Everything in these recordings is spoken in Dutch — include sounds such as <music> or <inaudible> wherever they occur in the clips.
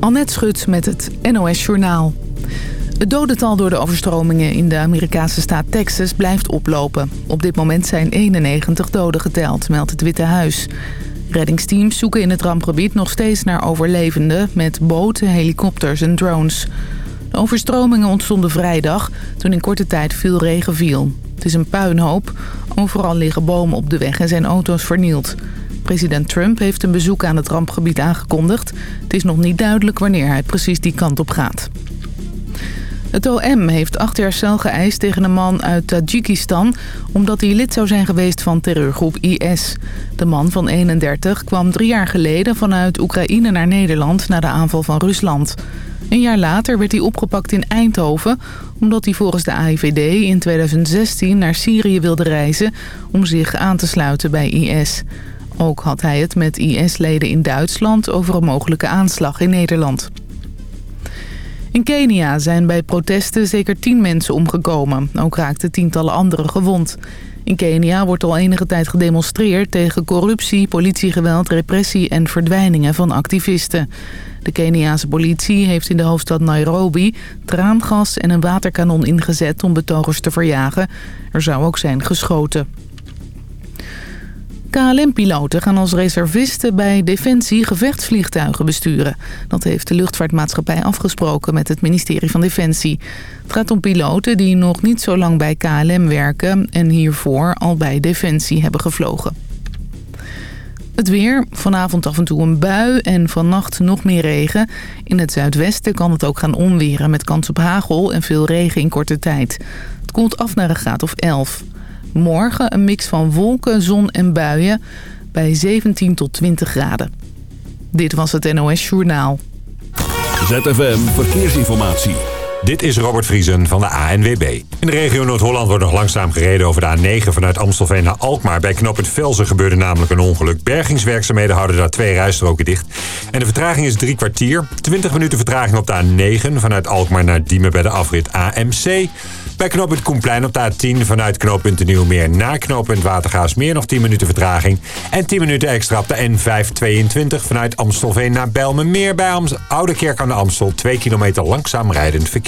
Annette Schut met het NOS Journaal. Het dodental door de overstromingen in de Amerikaanse staat Texas blijft oplopen. Op dit moment zijn 91 doden geteld, meldt het Witte Huis. Reddingsteams zoeken in het rampgebied nog steeds naar overlevenden... met boten, helikopters en drones. De overstromingen ontstonden vrijdag toen in korte tijd veel regen viel. Het is een puinhoop. Overal liggen bomen op de weg en zijn auto's vernield. President Trump heeft een bezoek aan het rampgebied aangekondigd. Het is nog niet duidelijk wanneer hij precies die kant op gaat. Het OM heeft acht jaar cel geëist tegen een man uit Tajikistan... omdat hij lid zou zijn geweest van terreurgroep IS. De man van 31 kwam drie jaar geleden vanuit Oekraïne naar Nederland... na de aanval van Rusland. Een jaar later werd hij opgepakt in Eindhoven... omdat hij volgens de AIVD in 2016 naar Syrië wilde reizen... om zich aan te sluiten bij IS. Ook had hij het met IS-leden in Duitsland over een mogelijke aanslag in Nederland. In Kenia zijn bij protesten zeker tien mensen omgekomen. Ook raakten tientallen anderen gewond. In Kenia wordt al enige tijd gedemonstreerd tegen corruptie, politiegeweld, repressie en verdwijningen van activisten. De Keniaanse politie heeft in de hoofdstad Nairobi traangas en een waterkanon ingezet om betogers te verjagen. Er zou ook zijn geschoten. KLM-piloten gaan als reservisten bij Defensie gevechtsvliegtuigen besturen. Dat heeft de luchtvaartmaatschappij afgesproken met het ministerie van Defensie. Het gaat om piloten die nog niet zo lang bij KLM werken... en hiervoor al bij Defensie hebben gevlogen. Het weer, vanavond af en toe een bui en vannacht nog meer regen. In het zuidwesten kan het ook gaan onweren met kans op hagel en veel regen in korte tijd. Het koelt af naar een graad of 11. Morgen een mix van wolken, zon en buien bij 17 tot 20 graden. Dit was het NOS Journaal. ZFM Verkeersinformatie. Dit is Robert Vriesen van de ANWB. In de regio Noord-Holland wordt nog langzaam gereden over de A9 vanuit Amstelveen naar Alkmaar. Bij knooppunt Velzen gebeurde namelijk een ongeluk. Bergingswerkzaamheden houden daar twee rijstroken dicht. En de vertraging is drie kwartier. 20 minuten vertraging op de A9 vanuit Alkmaar naar Diemen bij de afrit AMC. Bij knooppunt Koenplein op de A10 vanuit knooppunt de Nieuwmeer naar knooppunt Watergaasmeer nog 10 minuten vertraging. En 10 minuten extra op de N522 vanuit Amstelveen naar Bijlmermeer bij Amst Oude Kerk aan de Amstel. 2 kilometer langzaam rijdend verkeer.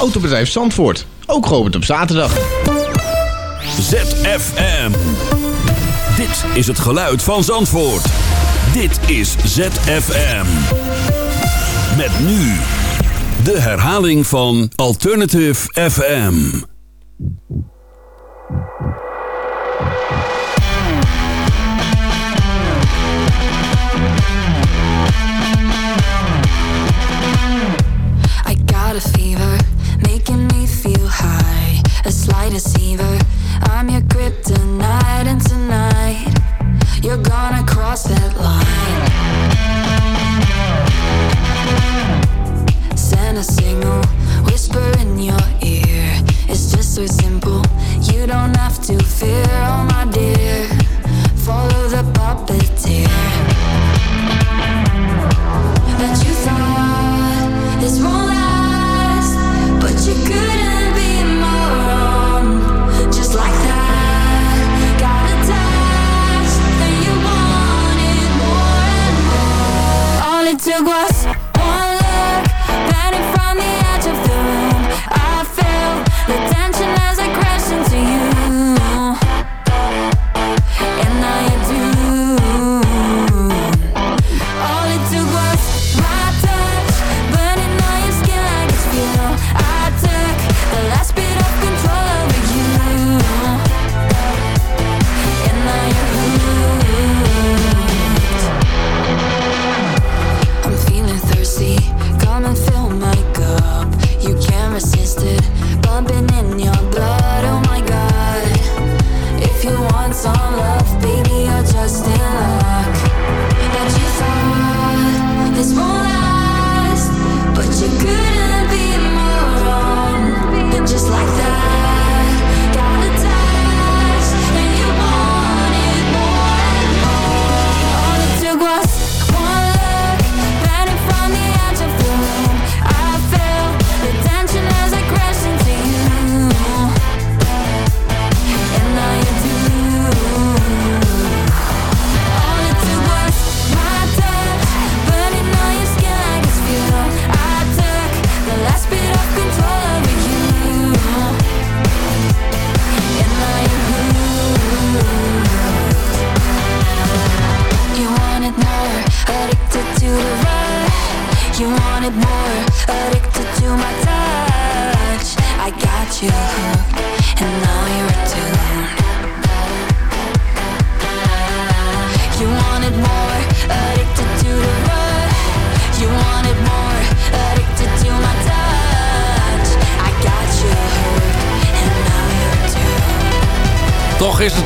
Autobedrijf Zandvoort, ook geopend op zaterdag. ZFM. Dit is het geluid van Zandvoort. Dit is ZFM. Met nu de herhaling van Alternative FM. I got a Slight deceiver, I'm your kryptonite, and tonight you're gonna cross that line.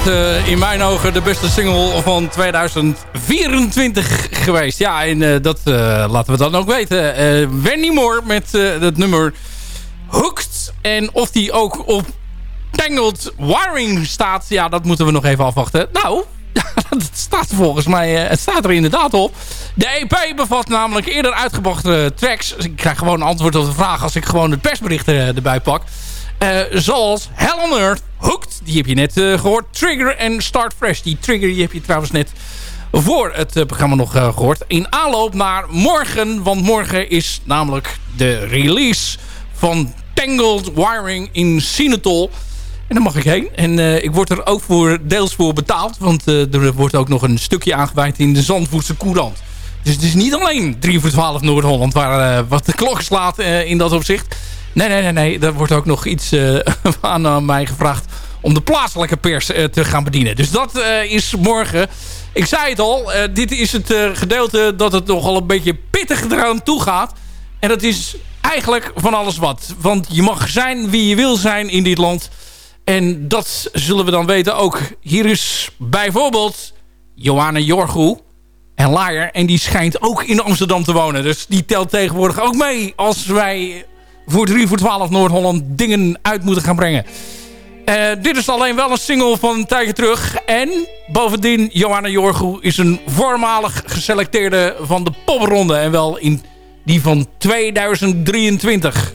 Het eh, in mijn ogen de beste single van 2024 geweest. Ja, en eh, dat eh, laten we dan ook weten. Wendy Moore met het nummer Hooked. En of die ook op Tangled Wiring staat, ja, dat moeten we nog even afwachten. Nou, <laughs> het staat volgens mij, het staat er inderdaad op. De EP bevat namelijk eerder uitgebrachte tracks. Ik krijg gewoon een antwoord op de vraag als ik gewoon het persbericht erbij pak. Eh, zoals Hell on Earth, Hooked, die heb je net eh, gehoord. Trigger en Start Fresh. Die Trigger heb je trouwens net voor het eh, programma nog eh, gehoord. In aanloop naar morgen, want morgen is namelijk de release van Tangled Wiring in Sinatol. En daar mag ik heen. En ik word er ook voor, deels voor betaald. Want er wordt ook nog een stukje aangeweid in de Zandvoortse Courant. Dus het is niet alleen 3 voor 12 Noord-Holland waar wat de klok slaat in dat opzicht. Nee, nee, nee, nee. Er wordt ook nog iets eh, <laughs> aan eh, mij gevraagd om de plaatselijke pers eh, te gaan bedienen. Dus dat is morgen. Ik zei het al, dit is het gedeelte dat het nogal een beetje pittig eraan toe gaat. En dat is eigenlijk van alles wat. Want je mag zijn wie je wil zijn in dit land. En dat zullen we dan weten ook. Hier is bijvoorbeeld Johanna Jorgu en Laaier. En die schijnt ook in Amsterdam te wonen. Dus die telt tegenwoordig ook mee als wij voor 3 voor 12 Noord-Holland dingen uit moeten gaan brengen. Eh, dit is alleen wel een single van een tijdje terug. En bovendien, Johanna Jorgu is een voormalig geselecteerde van de popronde. En wel in die van 2023.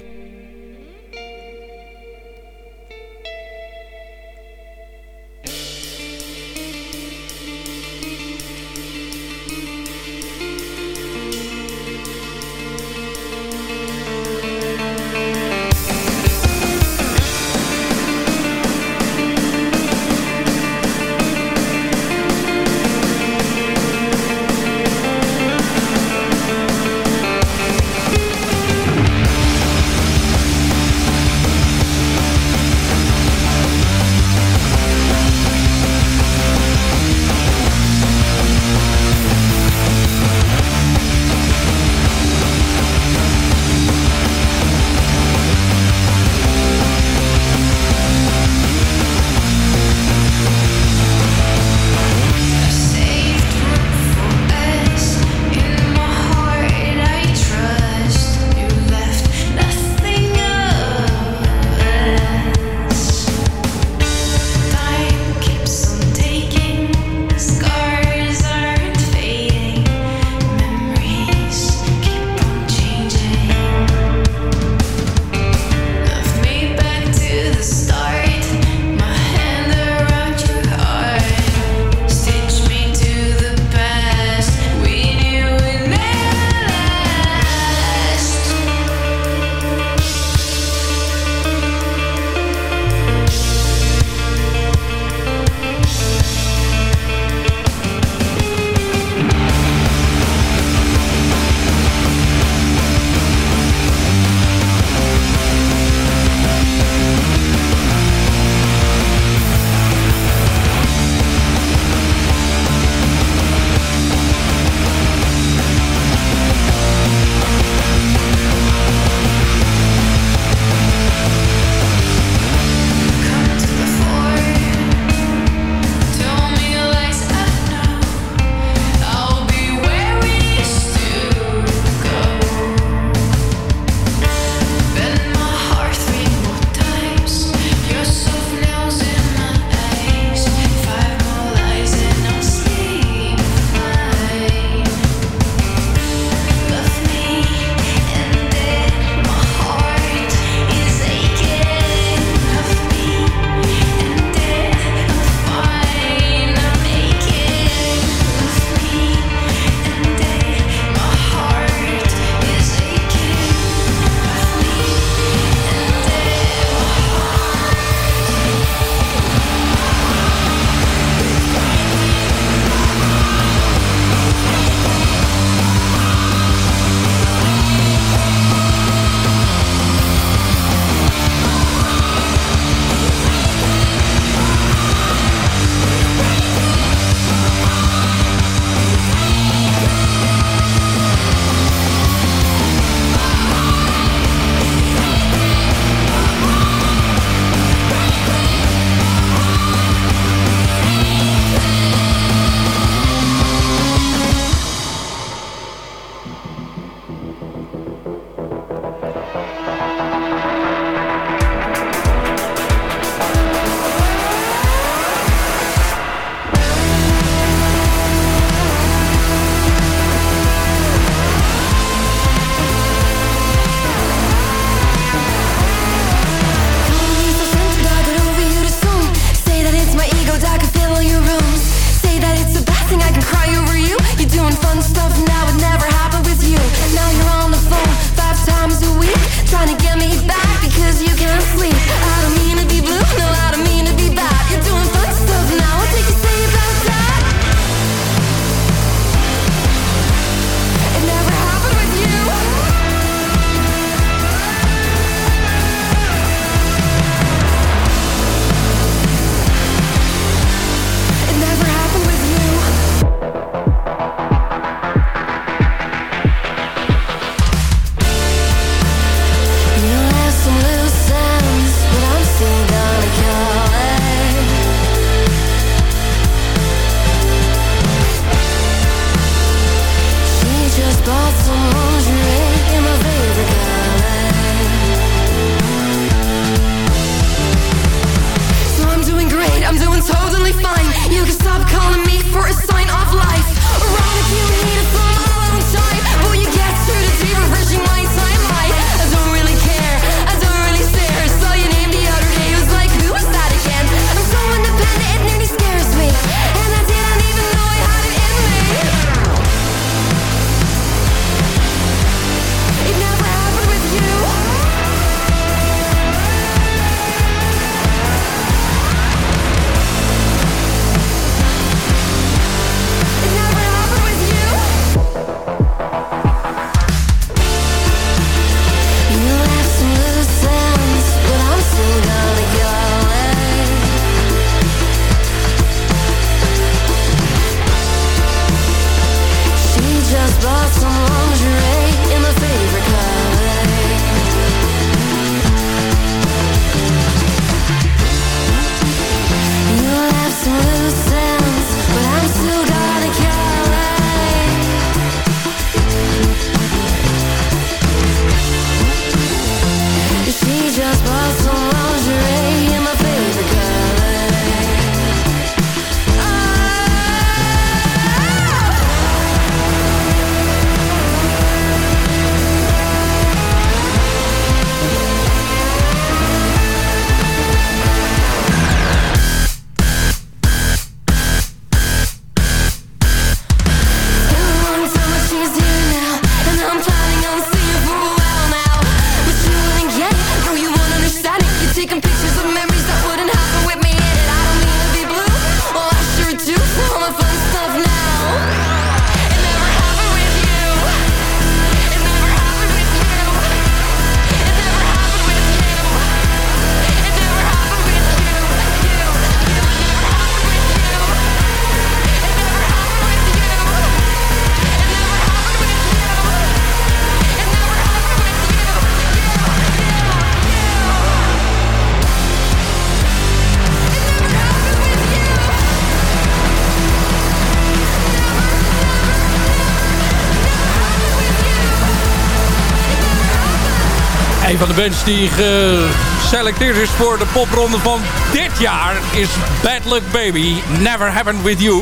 Een van de bands die geselecteerd is voor de popronde van dit jaar is Bad Luck Baby, Never Happened With You.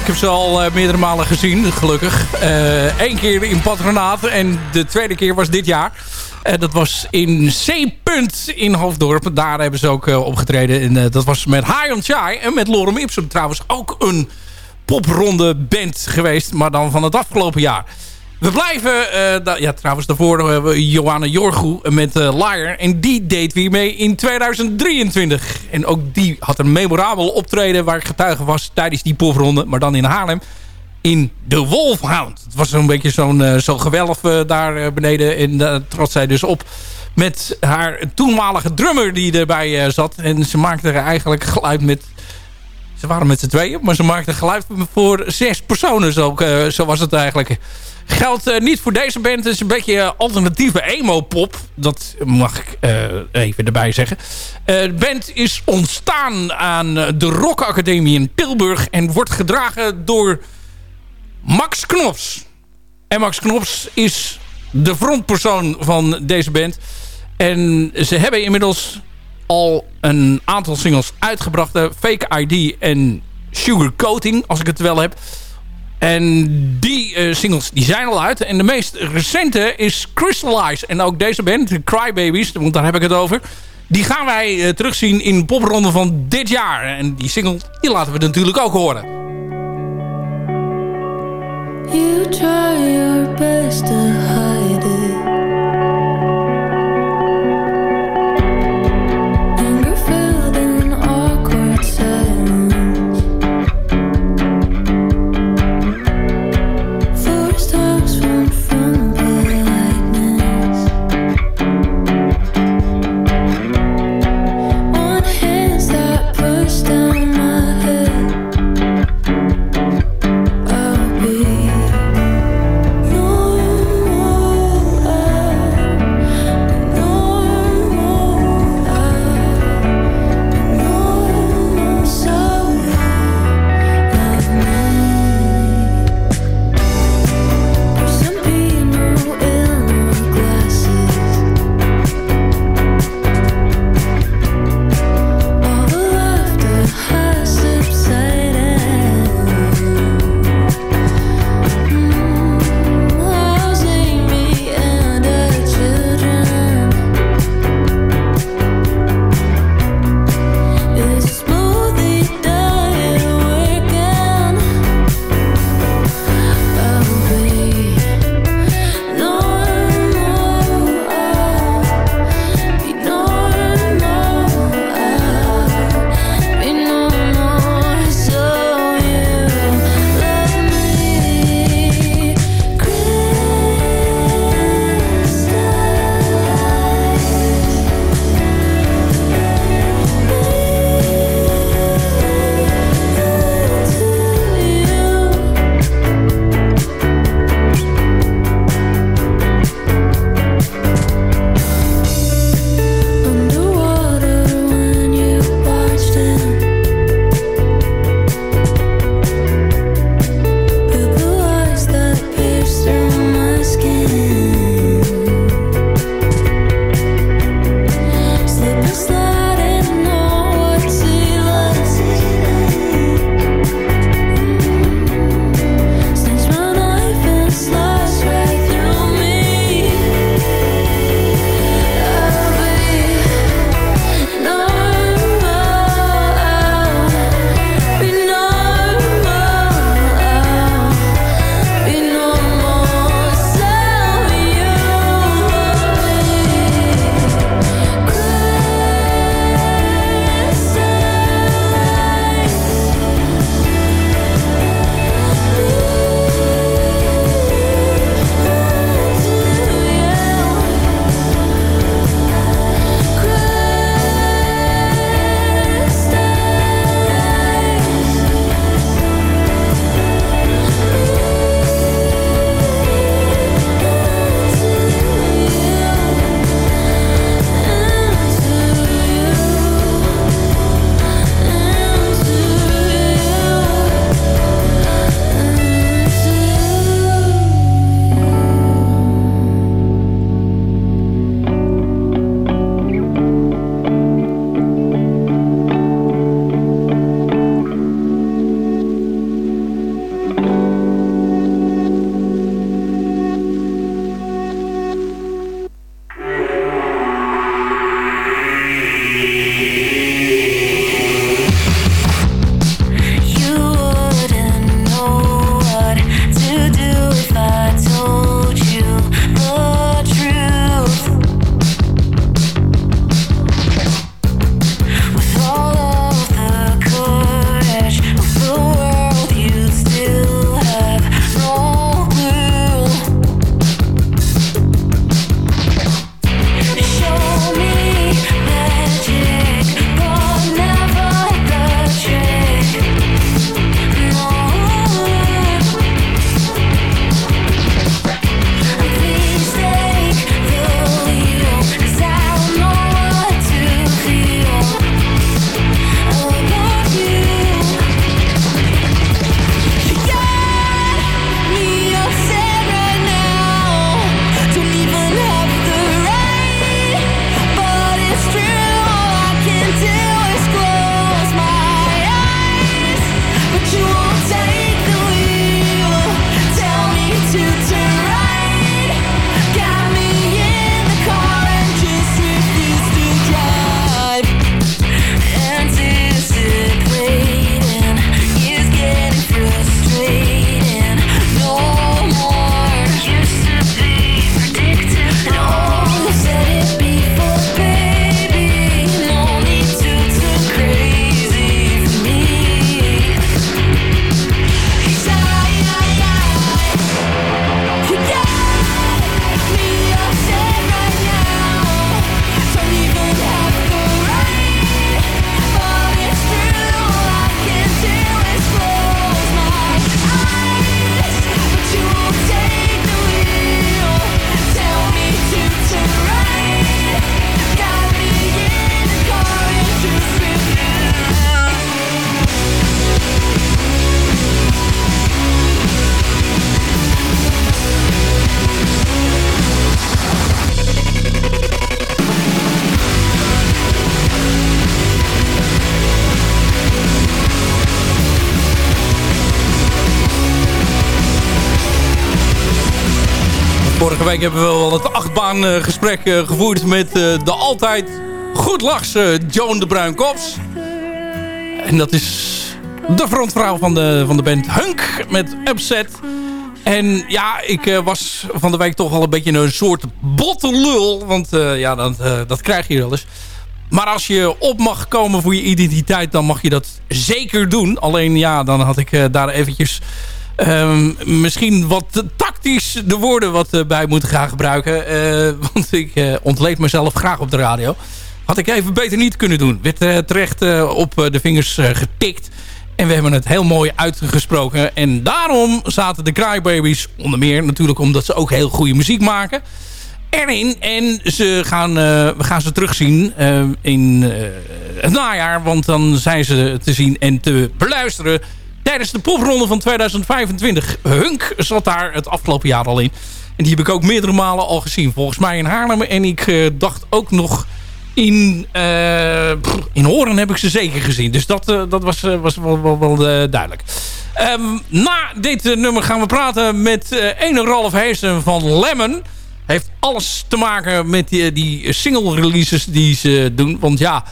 Ik heb ze al uh, meerdere malen gezien, gelukkig. Eén uh, keer in Patronaat en de tweede keer was dit jaar. Uh, dat was in C-punt in Hoofddorp. Daar hebben ze ook opgetreden. En dat was met High on Chai en met Lorem Ipsum trouwens ook een popronde band geweest. Maar dan van het afgelopen jaar. We blijven, da ja trouwens daarvoor hebben we Johanna Jorgu met uh, Liar. En die deed weer mee in 2023. En ook die had een memorabel optreden waar ik getuige was tijdens die popronde. Maar dan in Haarlem. In de Wolfhound. Het was zo'n beetje zo'n uh, zo gewelf daar beneden. En daar trad zij dus op met haar toenmalige drummer die erbij zat. En ze maakte eigenlijk geluid met... Ze waren met z'n tweeën, maar ze maakte geluid voor zes personen. Zo, zo was het eigenlijk. Geldt uh, niet voor deze band. Het is een beetje alternatieve emo-pop. Dat mag ik uh, even erbij zeggen. De band is ontstaan aan de Rock Academie in Tilburg. En wordt gedragen door Max Knops. En Max Knops is de frontpersoon van deze band. En ze hebben inmiddels al een aantal singles uitgebracht. Fake ID en Sugar Coating, als ik het wel heb. En die uh, singles die zijn al uit. En de meest recente is Crystallize. En ook deze band, Crybabies, want daar heb ik het over. Die gaan wij uh, terugzien in de popronde van dit jaar. En die single, die laten we natuurlijk ook horen. You try your best to week hebben we wel het achtbaangesprek uh, gevoerd met uh, de altijd goed lachse Joan de Bruinkops. En dat is de frontvrouw van de, van de band Hunk met Upset. En ja, ik was van de week toch wel een beetje een soort botte lul. Want ja, dat, dat krijg je wel eens. Maar als je op mag komen voor je identiteit, dan mag je dat zeker doen. Alleen ja, dan had ik daar eventjes Um, misschien wat tactisch de woorden wat uh, bij moeten gaan gebruiken. Uh, <laughs> want ik uh, ontleed mezelf graag op de radio. Had ik even beter niet kunnen doen. Werd terecht op de vingers getikt. En we hebben het heel mooi uitgesproken. En daarom zaten de Crybabies onder meer. Natuurlijk omdat ze ook heel goede muziek maken. Erin. En ze gaan, we gaan ze terugzien in het najaar. Want dan zijn ze te zien en te beluisteren tijdens de popronde van 2025. Hunk zat daar het afgelopen jaar al in. En die heb ik ook meerdere malen al gezien. Volgens mij in Haarlem. En ik uh, dacht ook nog in, uh, in Horen heb ik ze zeker gezien. Dus dat, uh, dat was, was wel, wel, duidelijk. Um, na dit nummer gaan we praten met ene Ralf Heesen van Lemon. Heeft alles te maken met die, die single releases die ze doen. Want ja...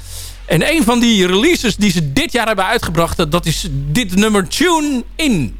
En een van die releases die ze dit jaar hebben uitgebracht... dat is dit nummer Tune In.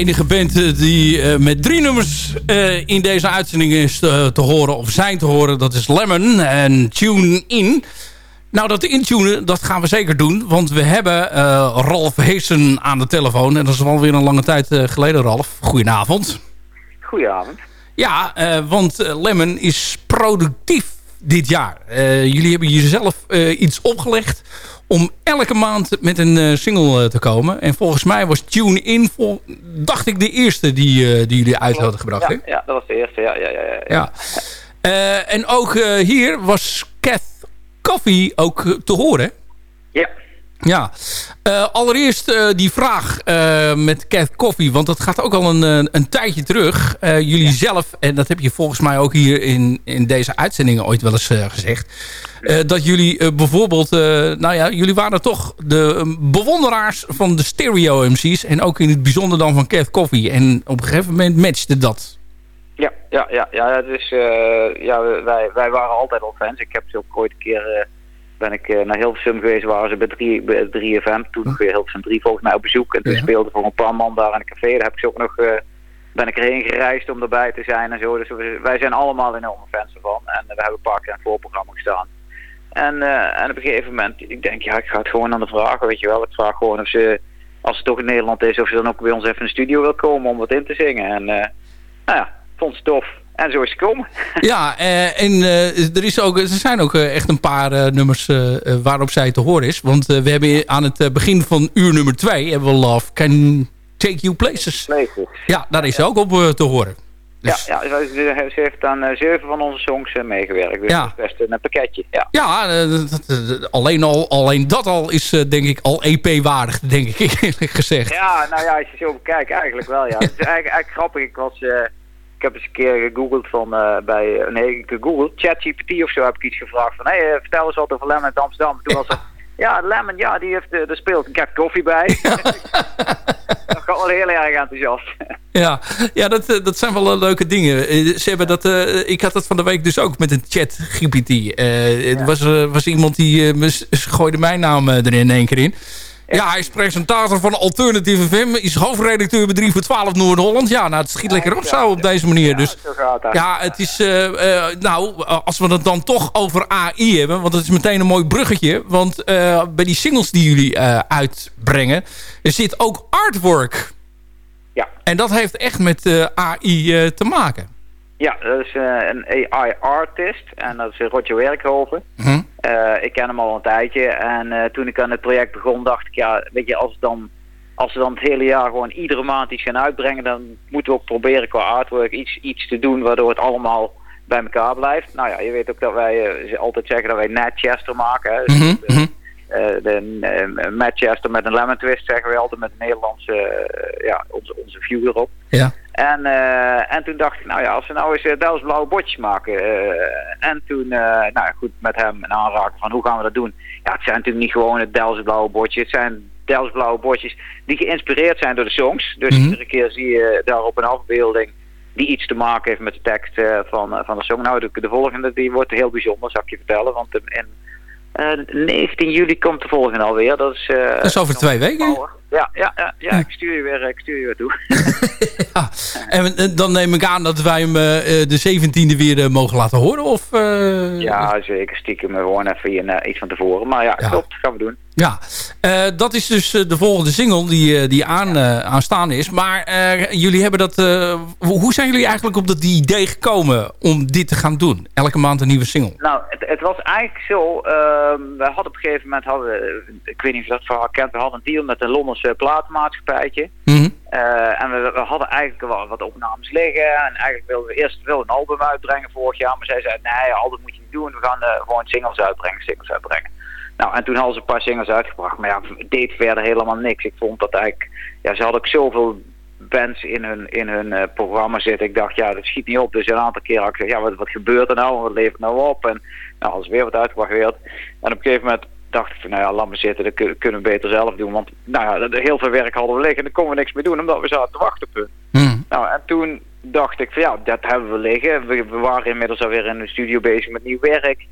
Enige band eh, die eh, met drie nummers eh, in deze uitzending is te horen, of zijn te horen, dat is Lemon en Tune In. Nou, dat intunen, dat gaan we zeker doen. Want we hebben Ralf Heesen aan de telefoon. En dat is alweer een lange tijd geleden, Ralf. Goedenavond. Goedenavond. Ja, want Lemon is productief dit jaar. Jullie hebben jezelf iets opgelegd om elke maand met een eh, single eh, te komen. En volgens mij was Tune In, vol, dacht ik, de eerste die, eh, die jullie uit hadden gebracht. Ja, ja, dat was de eerste. Ja, ja, ja, ja. Ja. En ook hier was Kath Coffee ook te horen. Ja. Eh, allereerst eh, die vraag eh, met Kath Coffee, want dat gaat ook al een, een tijdje terug. Jullie zelf, en dat heb je volgens mij ook hier in, in deze uitzendingen ooit wel eens gezegd. dat jullie bijvoorbeeld, nou ja, jullie waren toch de eh, bewonderaars van de stereo MC's. En ook in het bijzonder dan van Kath Coffee. En op een gegeven moment matchte dat. Ja, ja, ja, ja, het is, eh, ja wij, wij waren altijd al fans. Ik heb ze ook ooit een keer, ben ik eh, naar Hilversum geweest, waren ze bij 3, bij 3FM. Toen nog weer Hilversum 3 volgens mij op bezoek. En toen Ja. speelde voor een paar man daar in een café. Daar heb ik ze ook nog, eh, ben ik erheen gereisd om erbij te zijn en zo. Dus we- wij zijn allemaal enorme fans ervan. En we hebben een paar keer het voorprogramma gestaan. En, eh, en op een gegeven moment, ik denk, ja, ik ga het gewoon aan de vragen, weet je wel. Ik vraag gewoon of ze, als het toch in Nederland is, of ze dan ook bij ons even in de studio wil komen om wat in te zingen. En eh, nou ja, vond ze tof. En zo is het gekomen. Ja, eh, en eh, er, is ook, er zijn ook eh, echt een paar nummers waarop zij te horen is. Want we hebben aan het begin van uur nummer 2 hebben we Love Can Take You Places. Places. Ja, daar is ze ook op te horen. Dus, Ja, ja ze, heeft aan zeven van onze songs meegewerkt. Dus Ja. dat is best een pakketje. Ja. ja dat- dat- alleen, al, alleen dat al is denk ik al EP-waardig, denk ik <laughs> eerlijk gezegd. ja, nou ja, als je zo bekijkt, eigenlijk wel. Ja. Het is eigenlijk, eigenlijk grappig. Ik was... ik heb eens een keer gegoogeld van eh, bij, nee, gegoogeld, ChatGPT of zo heb ik iets gevraagd van, hé, hey, eh, vertel eens wat over Lemon uit Amsterdam. Toen was het, <laughs> ja, Lemon, ja, die heeft, eh, er speelt een Koffie bij. <laughs> <laughs> dat gaat wel heel erg enthousiast. Ja, ja dat, dat zijn wel leuke dingen. Ze hebben dat, ik had dat van de week dus ook met een chat GPT. Het was, was iemand die gooide mijn naam eh, er in één keer in. Ja, hij is presentator van Alternative FM. Is hoofdredacteur bij 3 voor 12 Noord-Holland. Ja, nou, het schiet lekker op zo op deze manier. Dus ja, het is... eh, eh, nou, als we het dan toch over AI hebben... want dat is meteen een mooi bruggetje. Want eh, bij die singles die jullie uitbrengen... er zit ook artwork Ja. en dat heeft echt met AI te maken. Ja, dat is een AI-artist en dat is Roger Werkhoven. Hm? Eh, ik ken hem al een tijdje en eh, toen ik aan het project begon dacht ik, ja, weet je, als, dan, als we dan het hele jaar gewoon iedere maand iets gaan uitbrengen, dan moeten we ook proberen qua artwork iets, iets te doen waardoor het allemaal bij elkaar blijft. Nou ja, je weet ook dat wij eh, altijd zeggen dat wij Natchester maken. Hè. Mhm, mhm. eh, de uh, Manchester met een lemon twist zeggen we altijd met een Nederlandse, ja, onze, onze view erop. Ja. En, eh, en toen dacht ik, nou ja, als we nou eens uh, Dels blauwe botjes maken. eh, en toen, eh, nou ja, goed, met hem een aanraken van hoe gaan we dat doen. Ja, het zijn natuurlijk niet gewoon het Dels blauwe botje. Het zijn Dels blauwe botjes die geïnspireerd zijn door de songs. Dus Mhm. iedere keer zie je daar op een afbeelding die iets te maken heeft met de tekst eh, van, eh, van de song. Nou, de, de volgende die wordt heel bijzonder, zal ik je vertellen. Want in eh, 19 juli komt de volgende alweer. Dat is, eh, Dat is over twee weken. Ja, ja, ja, ja, ik stuur je weer, ik stuur je weer toe. <laughs> ja. En eh, dan neem ik aan dat wij hem eh, eh, de 17e weer mogen laten horen. Of, Ja, zeker. Stiekem gewoon even iets van tevoren. Maar ja, Ja. klopt. Gaan we doen. Ja, dat is dus de volgende single die, die aan, eh, aanstaande is. Maar jullie hebben dat... hoe zijn jullie eigenlijk op dat idee gekomen om dit te gaan doen? Elke maand een nieuwe single. Nou, het, het was eigenlijk zo. ehm, we hadden op een gegeven moment, hadden, ik weet niet of je dat verhaal kent, we hadden een deal met een Londense platenmaatschappijtje. Mhm. Eh, en we, we hadden eigenlijk wel wat opnames liggen. En eigenlijk wilden we eerst wel een album uitbrengen vorig jaar. Maar zij zei, nee, album moet je niet doen. We gaan eh, gewoon singles uitbrengen, singles uitbrengen. Nou, en toen hadden ze een paar singles uitgebracht. Maar ja, het deed verder helemaal niks. Ik vond dat eigenlijk... Ja, ze hadden ook zoveel bands in hun, in hun eh, programma zitten. Ik dacht, ja, dat schiet niet op. Dus een aantal keer had ik gezegd, ja, wat, wat gebeurt er nou? Wat levert nou op? En nou, als weer wat uitgebracht werd. En op een gegeven moment dacht ik van, nou ja, laat maar zitten. Dat kun- kunnen we beter zelf doen. Want nou ja, heel veel werk hadden we liggen. En daar konden we niks mee doen, omdat we zaten te wachten op hun. Mhm. Nou, en toen dacht ik van, ja, dat hebben we liggen. We, we waren inmiddels alweer in de studio bezig met nieuw werk.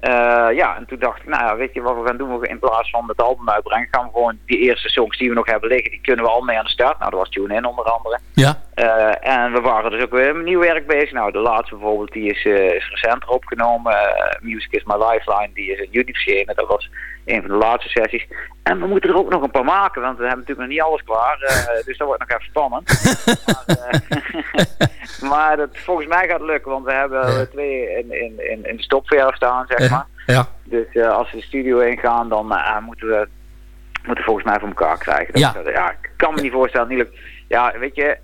Eh, ja, en toen dacht ik, nou ja, weet je wat we gaan doen? We- In plaats van het album uitbrengen, gaan we gewoon die eerste songs die we nog hebben liggen, die kunnen we al mee aan de start. Nou, dat was Tune In onder andere. Ja. Eh, en we waren dus ook weer met nieuw werk bezig. Nou, de laatste bijvoorbeeld, die is, eh, is recenter opgenomen. Eh, Music is my lifeline, die is in juli verschenen. Dat was een van de laatste sessies. En we moeten er ook nog een paar maken, want we hebben natuurlijk nog niet alles klaar. dus dat wordt nog even spannend. <laughs> maar <laughs> maar dat, volgens mij gaat het lukken, want we hebben twee in, in, in, in de stopverf staan, zeg maar. Ja. Dus als we de studio ingaan, dan moeten we moeten volgens mij voor elkaar krijgen. Dat, Ja. ja, ik kan me niet voorstellen. Niet lukt. Ja, weet je,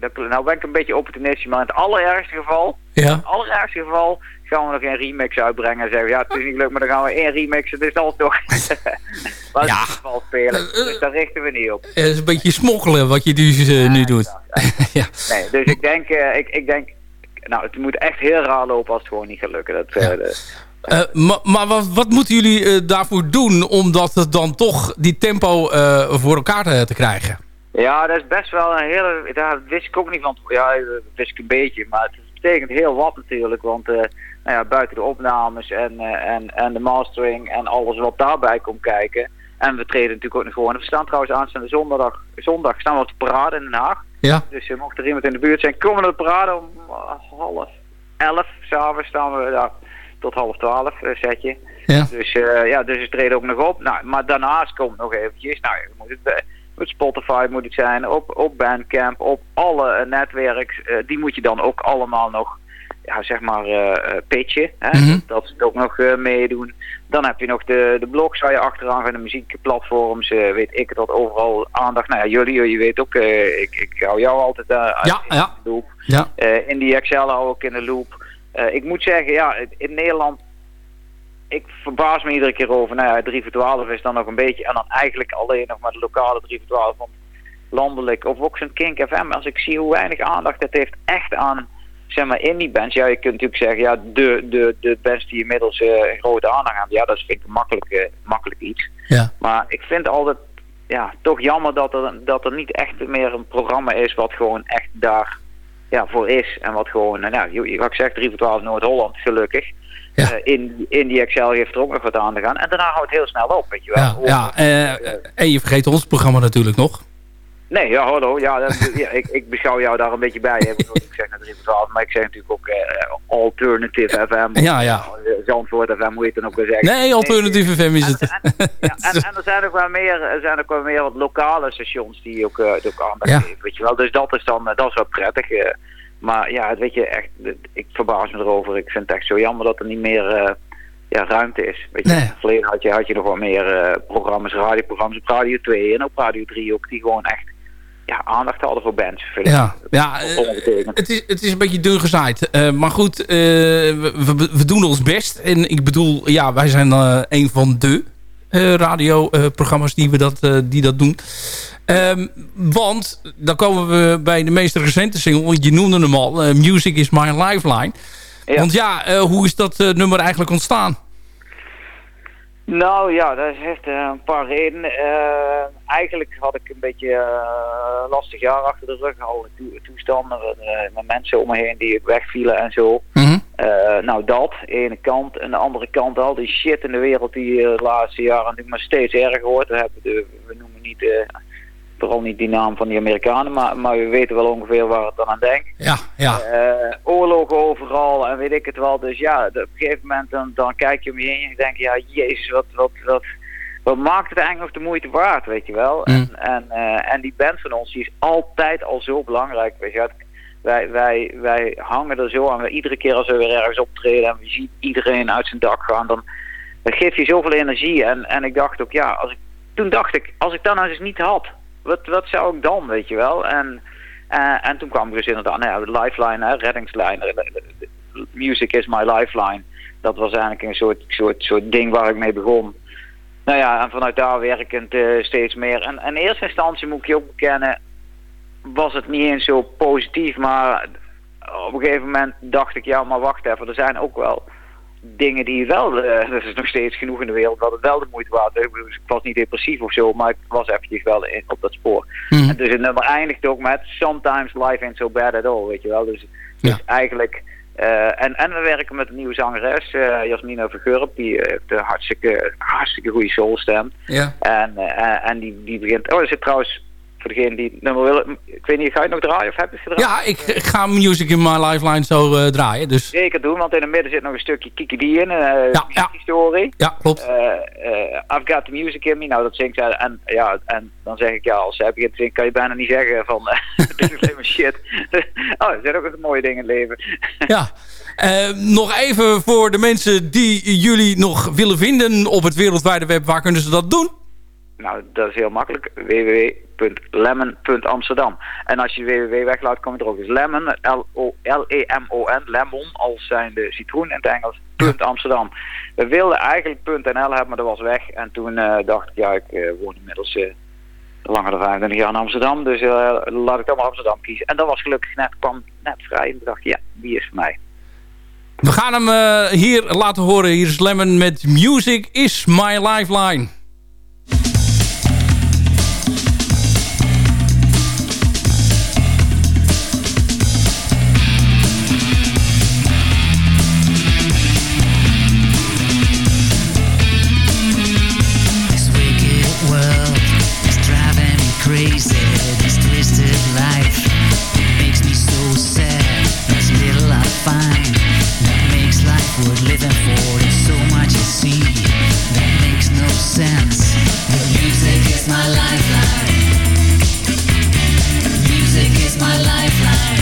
dat, nou ben ik een beetje opportunistisch, maar in het allerergste geval, in Ja. het allerergste geval gaan we nog een remix uitbrengen en zeggen, ja, het is niet leuk, maar dan gaan we één remix, het is altijd <laughs> nog. maar Ja. geval spelen, dus daar richten we niet op. Het is een beetje smokkelen wat je dus eh, nu doet. <laughs> ja. Nee, dus ik denk, eh, ik, ik denk, nou, het moet echt heel raar lopen als het gewoon niet gaat lukken. Dat, eh, de- Eh, maar maar wat, wat moeten jullie eh, daarvoor doen om dat het dan toch die tempo eh, voor elkaar te, te krijgen? Ja, dat is best wel een hele. Daar wist ik ook niet van. Ja, dat wist ik een beetje. Maar het betekent heel wat natuurlijk. Want eh, nou ja, buiten de opnames en, eh, en, en de mastering en alles wat daarbij komt kijken. En we treden natuurlijk ook nog gewoon. We staan trouwens aanstaande zondag, zondag staan we op de parade in Den Haag. Ja. Dus uh, mocht er iemand in de buurt zijn, komen we naar de parade om half elf. S'avonds staan we daar tot half twaalf, setje. Ja. Dus ja, dus we treden ook nog op. Nou, maar daarnaast komt nog eventjes. Nou, je moet het op Spotify moet het zijn, op, op Bandcamp, op alle uh, netwerks. Uh, die moet je dan ook allemaal nog, ja, zeg maar, uh, pitchen. Hè? Mhm. Dat, dat ze het ook nog uh, meedoen. Dan heb je nog de, de blogs waar je achteraan gaat, de muziekplatforms, uh, weet ik wat, overal aandacht. Nou ja, jullie, je weet ook, ik, ik hou jou altijd ja, in ja. de loop. Ja. In die Excel hou ik in de loop. Ik moet zeggen, ja, in Nederland ik verbaas me iedere keer over. Nou ja, 3 voor 12 is dan nog een beetje. En dan eigenlijk alleen nog maar de lokale 3 voor 12. Want landelijk, of ook zo'n Kink FM. Als ik zie hoe weinig aandacht het heeft echt aan, zeg maar, indie bands. Ja, je kunt natuurlijk zeggen, ja, de, de, de bands die inmiddels uh, een grote aandacht hebben. Ja, dat vind ik een makkelijk, uh, makkelijk iets. Ja. Maar ik vind altijd, ja, toch jammer dat er, dat er niet echt meer een programma is wat gewoon echt daar ja, voor is. En wat gewoon, nou, wat ik zeg, 3 voor 12 Noord-Holland, gelukkig. Ja. Uh, in, in die Excel heeft er ook nog wat aan te gaan. En daarna houdt het heel snel op, weet je wel. Ja, ja uh, en je vergeet ons programma natuurlijk nog. Nee, ja, hallo. Ja, dat, ja ik, ik beschouw jou daar een beetje bij. Hè. Ik zeg naar 3 voor 12, maar ik zeg natuurlijk ook Alternative FM. Ja, ja. Zandvoort FM, hoe je het dan ook wil zeggen. Nee, Alternative nee, FM is het. En, ja, en, en, er zijn ook wel meer, er zijn ook wel meer wat lokale stations die ook, ook aandacht geven, weet je wel. Dus dat is dan, dat is wel prettig. Maar ja, weet je, echt, ik verbaas me erover. Ik vind het echt zo jammer dat er niet meer uh, ja, ruimte is. Weet je, nee. verleden had je, had je nog wat meer uh, programma's, radioprogramma's op Radio 2 en op Radio 3 ook, die gewoon echt ja, aandacht hadden voor bands. Ja, ja uh, het, is, het is een beetje dun gezaaid. Uh, maar goed, we, we, doen ons best. En ik bedoel, ja, wij zijn een van de radioprogramma's die, we dat, die dat doen. Um, want dan komen we bij de meest recente single. Je noemde hem al. Uh, Music is my lifeline. Ja. Want ja, uh, hoe is dat uh, nummer eigenlijk ontstaan? Nou ja, dat heeft een paar redenen. eigenlijk had ik een beetje een lastig jaar achter de rug. Al to toestanden met, mensen om me heen die wegvielen en zo. Mm -hmm. nou dat, ene kant. En de andere kant al die shit in de wereld die de laatste jaren maar steeds erger wordt. We, hebben de, we noemen niet vooral niet die naam van die Amerikanen, maar, maar we weten wel ongeveer waar het dan aan denkt. Ja, ja. Uh, oorlogen overal en weet ik het wel. Dus ja, op een gegeven moment dan, dan kijk je om je heen en je denkt, ja, jezus, wat, wat, wat, wat maakt het eigenlijk nog de moeite waard, weet je wel. Mm. En, en, uh, en die band van ons, die is altijd al zo belangrijk, weet je wij, wij, wij hangen er zo aan. Iedere keer als we weer ergens optreden en we zien iedereen uit zijn dak gaan, dan dat geeft je zoveel energie. En, en ik dacht ook, ja, als ik, toen dacht ik, als ik dat nou eens niet had, wat, wat zou ik dan, weet je wel? En, uh, en toen kwam ik dus inderdaad, nou ja, lifeline, hè, reddingslijn. Music is my lifeline. Dat was eigenlijk een soort, soort, soort ding waar ik mee begon. Nou ja, en vanuit daar werkend uh, steeds meer. En in eerste instantie moet ik je ook bekennen, was het niet eens zo positief. Maar op een gegeven moment dacht ik, ja, maar wacht even, er zijn ook wel dingen die wel, uh, er is nog steeds genoeg in de wereld wat het wel de moeite waard is. Ik was niet depressief of zo, maar ik was eventjes wel in, op dat spoor. Mm. En dus het nummer eindigt ook met Sometimes life ain't so bad at all, weet je wel. Dus, Ja. dus eigenlijk Eh, en, en we werken met een nieuwe zangeres, eh Jasmina Vergurp. Die heeft een hartstikke, hartstikke goede soulstem. Ja. En, en die, die begint... Oh, er zit trouwens, voor degene die het nummer wil... Ik weet niet, ga je het nog draaien of heb je het gedraaid? Ja, ik, ik ga Music in My Lifeline zo eh, draaien. Dus Zeker doen, want in het midden zit nog een stukje Kiki D in, uh, Ja, ja. historie. ja, klopt. Eh, I've got the music in me, nou dat zingt zij. En, ja, en dan zeg ik, ja, als zij begint te zingen, kan je bijna niet zeggen van, <laughs> dit is alleen maar shit. <laughs> oh, er zijn ook wat mooie dingen in het leven. Ja. Nog even voor de mensen die jullie nog willen vinden op het wereldwijde web. Waar kunnen ze dat doen? Nou, dat is heel makkelijk. www.lemon.amsterdam. En als je www weglaat, kom je er ook. Dus lemon, L-E-M-O-N, lemon, als zijn de citroen in het Engels, punt Amsterdam. We wilden eigenlijk punt .nl hebben, maar dat was weg. En toen eh, dacht ik, ja, ik eh, woon inmiddels eh, langer dan 25 jaar in Amsterdam. Dus laat ik dan maar Amsterdam kiezen. En dat was gelukkig net, kwam net vrij. En dacht ja, die is voor mij. We gaan hem hier laten horen. Hier is Lemon met Music is My Lifeline. Music is my lifeline. Music is my lifeline.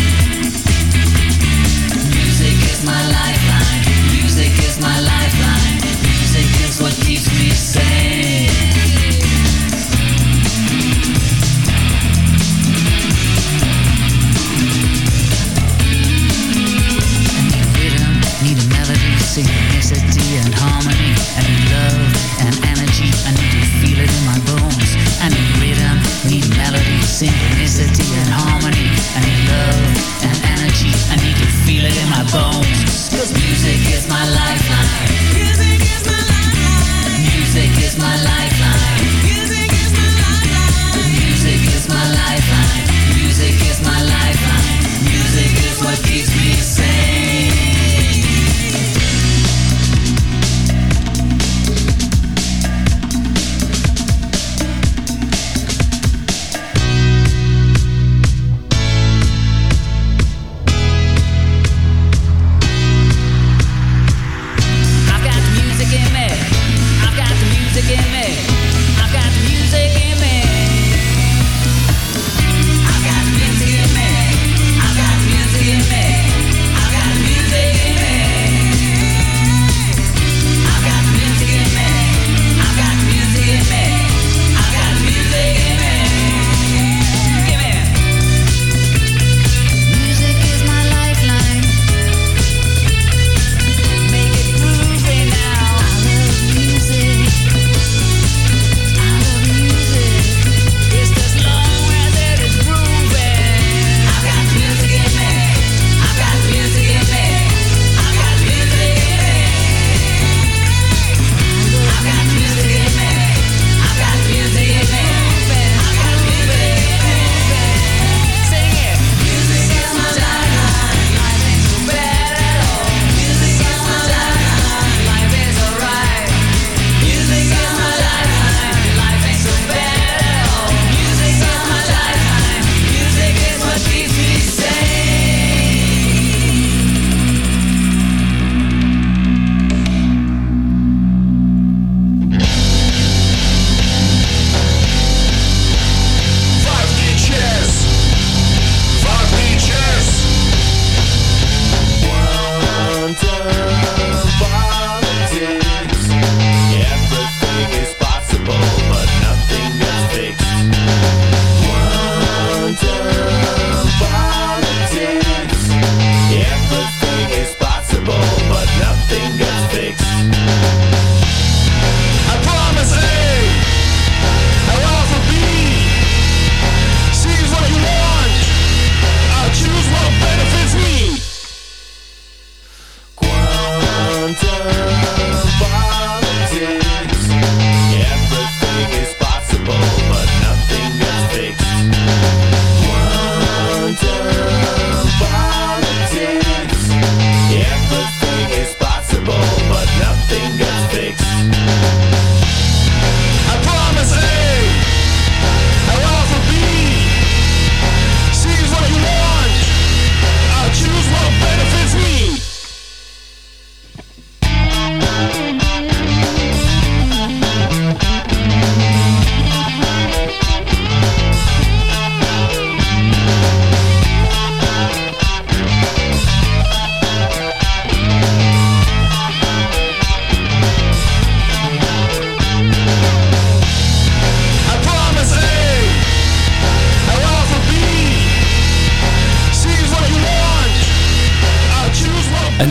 Music is my lifeline. Music is my lifeline. Music is what keeps me sane. And harmony. I need love and energy, I need to feel it in my bones. I need rhythm, need melody, synchronicity and harmony. I need love and energy, I need to feel it in my bones. Cause music is my lifeline. Music is my lifeline. Music is my lifeline. Music is my lifeline. Music is my lifeline. Music is my lifeline. Music is what keeps me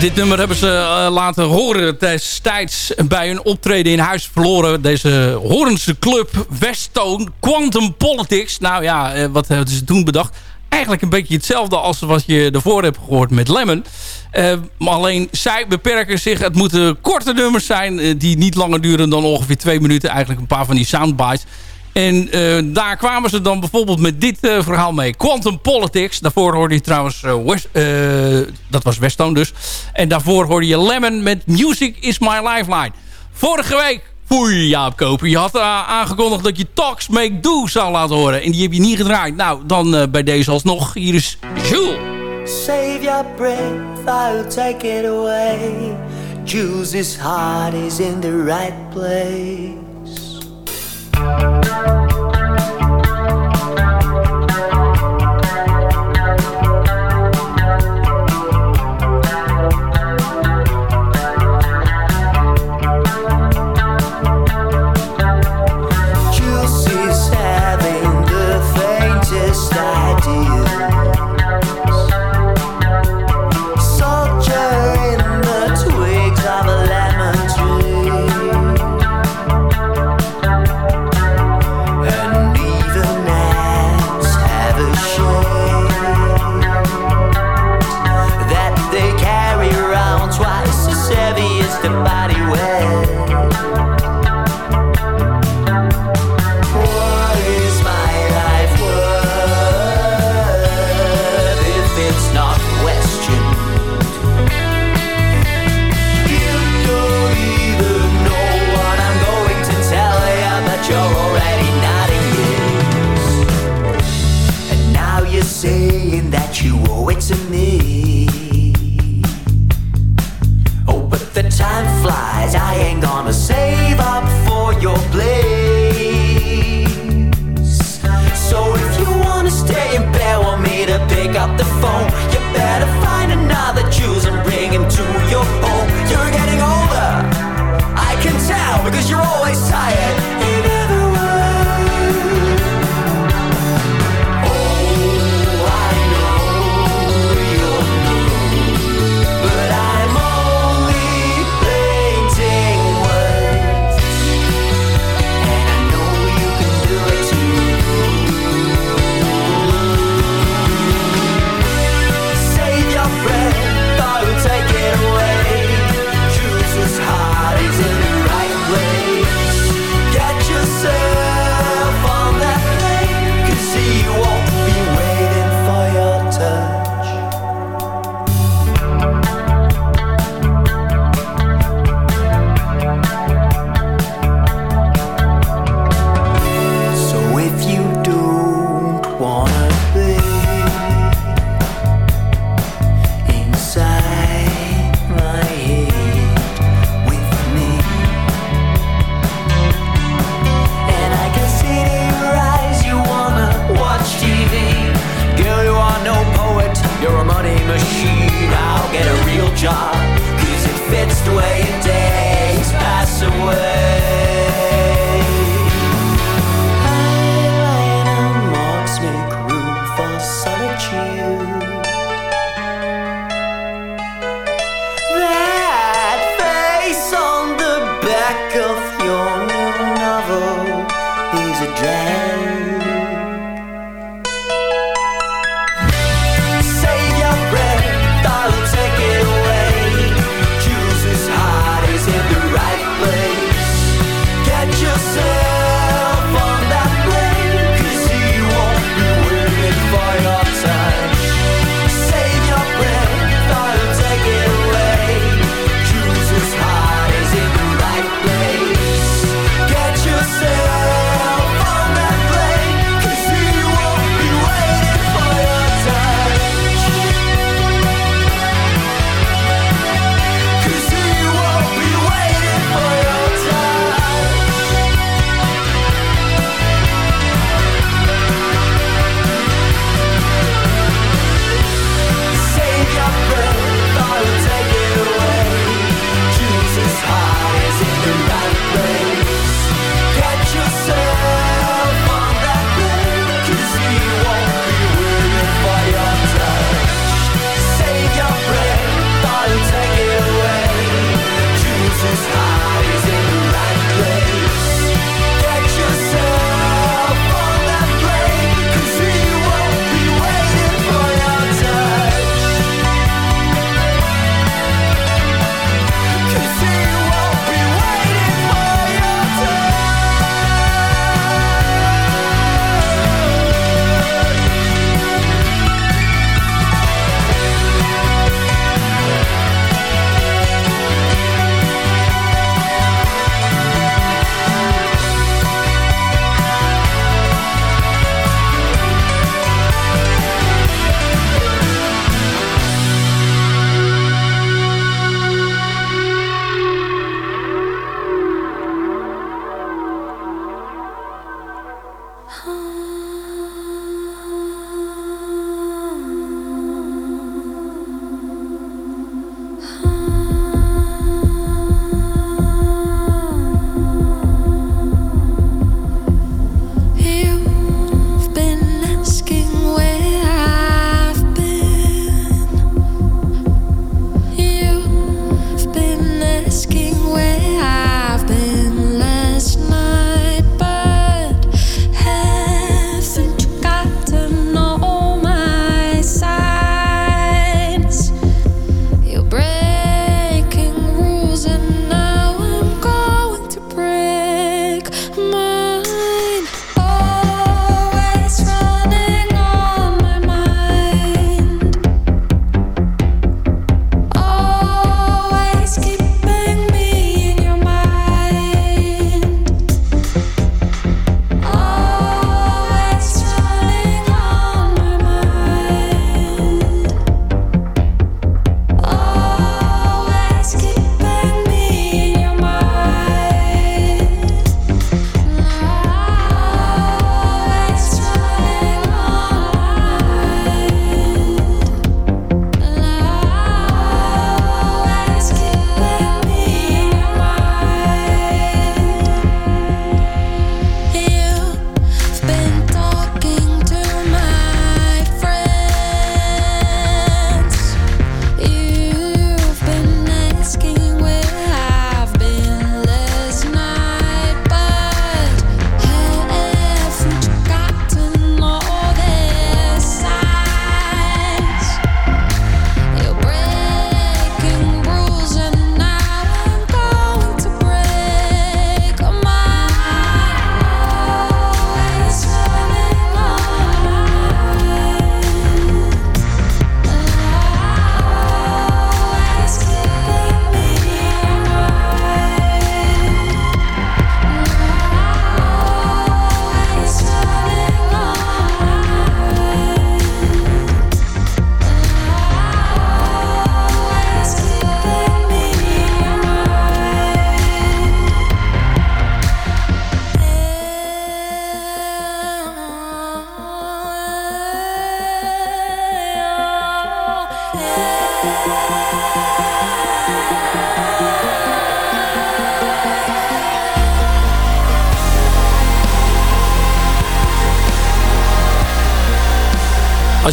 dit nummer hebben ze eh, laten horen destijds bij een optreden in Huis Verloren. Deze Horense club Westone Quantum Politics. Nou ja, eh, wat hebben ze toen bedacht? Eigenlijk een beetje hetzelfde als wat je ervoor hebt gehoord met Lemon. Eh, maar alleen zij beperken zich. Het moeten korte nummers zijn eh, die niet langer duren dan ongeveer twee minuten. Eigenlijk een paar van die soundbites. En eh, daar kwamen ze dan bijvoorbeeld met dit eh, verhaal mee. Quantum Politics. Daarvoor hoorde je trouwens... eh, West, dat was Westone dus. En daarvoor hoorde je Lemon met Music is my lifeline. Vorige week je Jaap Koper. Je had aangekondigd dat je Talks Make Do zou laten horen. En die heb je niet gedraaid. Nou, dan bij deze alsnog. Hier is Jules. Save your breath, I'll take it away. Jules' heart is in the right place. Thank you.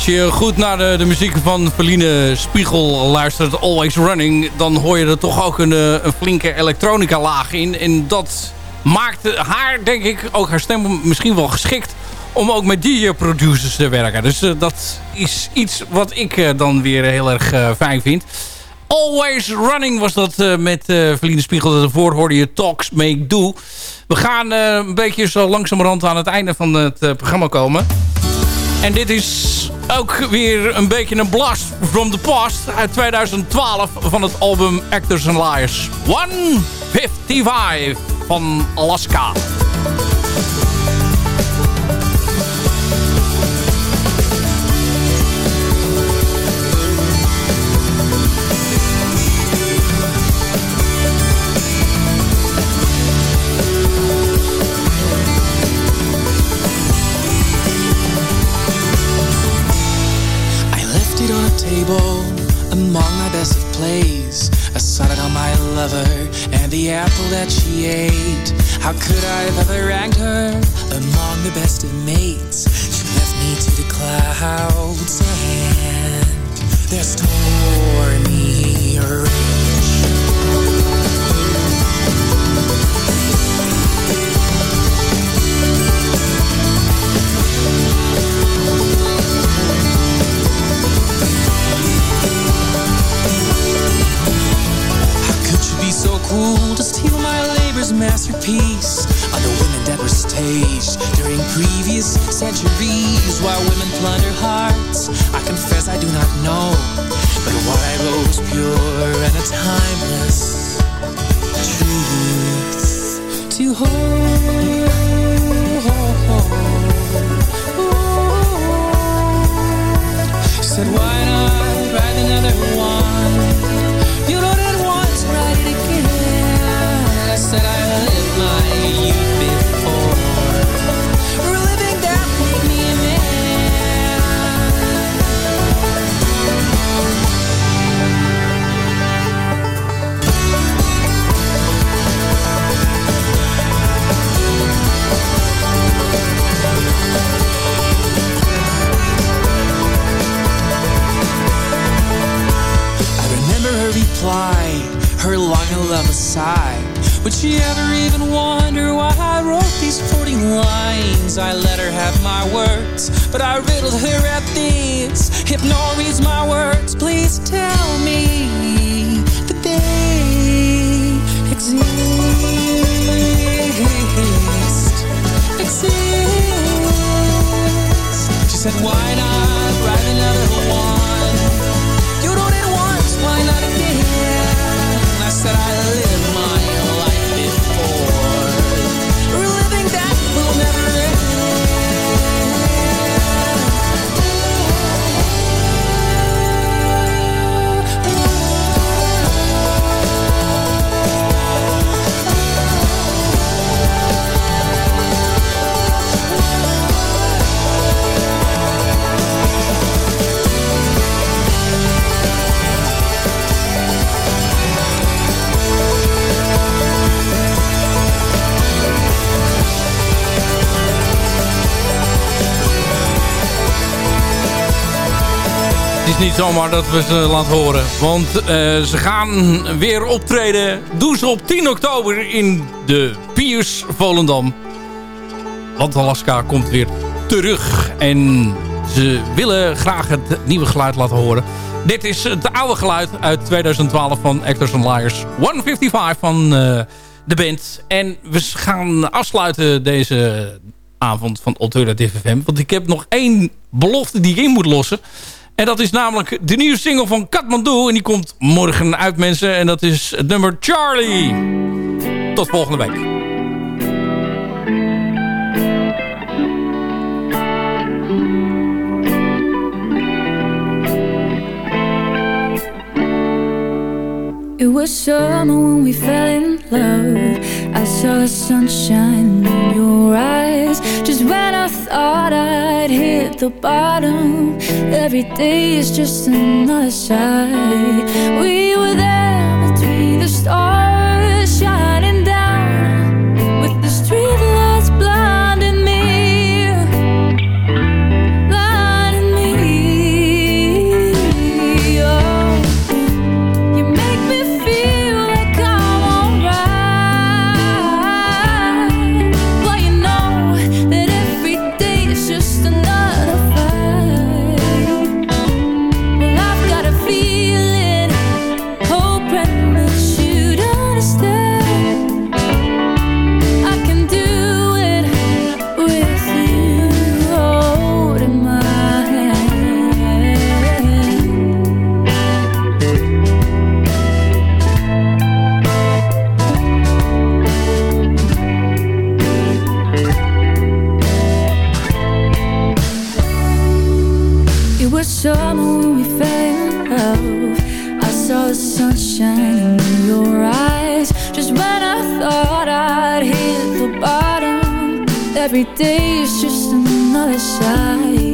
Als je goed naar de, muziek van Verline Spiegel luistert, Always Running... dan hoor je er toch ook een, eh, een flinke elektronica laag in. En dat maakt haar, denk ik, ook haar stem misschien wel geschikt... om ook met die producers te werken. Dus eh, dat is iets wat ik eh, dan weer heel erg eh, fijn vind. Always Running was dat eh, met eh Verline Spiegel. Daarvoor hoorde je Talks Make Do. We gaan eh, een beetje zo langzamerhand aan het einde van het eh, programma komen. En dit is ook weer een beetje een blast from the past uit 2012 van het album Actors and Liars. 155 van Alaska. Among my best of plays. I saw it on my lover and the apple that she ate. How could I have ever ranked her among the best of mates? She left me to the clouds and their stormy rage. Be so cruel to steal my labor's masterpiece? Other women that were staged during previous centuries while women plunder hearts. I confess I do not know, but what I wrote was pure and a timeless truth to hold. Said, why not write another one? Niet zomaar dat we ze laten horen. Want eh, ze gaan weer optreden. Doen ze op 10 oktober in de Piers Volendam. Want Alaska komt weer terug. En ze willen graag het nieuwe geluid laten horen. Dit is het oude geluid uit 2012 van Actors and Liars. 155 van eh, de band. En we gaan afsluiten deze avond van Alternative FM. Want ik heb nog één belofte die ik in moet lossen. En dat is namelijk de nieuwe single van Kathmandu. En die komt morgen uit, mensen. En dat is het nummer Charlie. Tot volgende week. I saw the sunshine in your eyes. Just when I thought I'd hit the bottom, every day is just another sigh. We were there between the stars, shining down thought I'd hit the bottom. Every day is just another side.